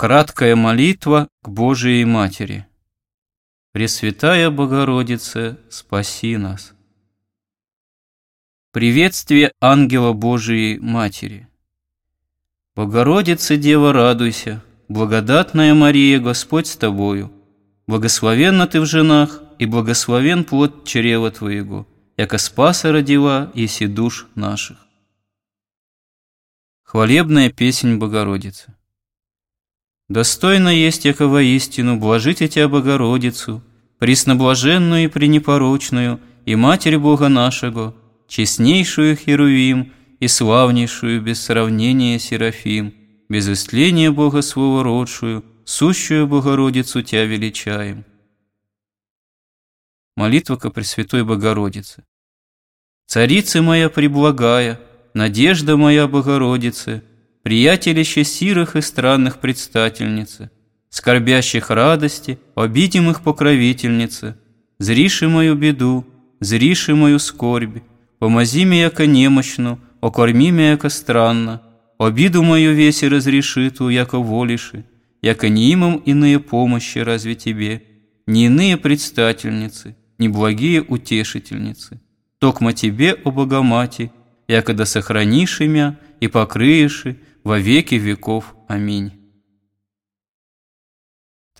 Краткая молитва к Божией Матери. Пресвятая Богородице, спаси нас. Приветствие ангела Божией Матери. Богородица, Дева, радуйся, благодатная Мария, Господь с тобою. Благословенна ты в женах, и благословен плод чрева твоего, яко спаса родила, еси душ наших. Хвалебная песнь Богородицы. Достойно есть, яко воистину, блажите Тебя, Богородицу, пресноблаженную и пренепорочную, и Матерь Бога нашего, честнейшую Херувим и славнейшую без сравнения Серафим, без истления Бога своего родшую, сущую Богородицу Тебя величаем. Молитва ко Пресвятой Богородице. Царица моя преблагая, надежда моя Богородице, приятелище сирых и странных предстательницы, скорбящих радости, обидимых покровительницы, зриши мою беду, зриши мою скорбь, помози меня яко немощну, окорми меня яко странно, обиду мою весь и разрешиту, яко волиши, яко не имам иные помощи разве тебе, не иные предстательницы, не благие утешительницы. Токмо тебе, о Богомати, якода сохранишь имя и покрыешь во веки веков. Аминь.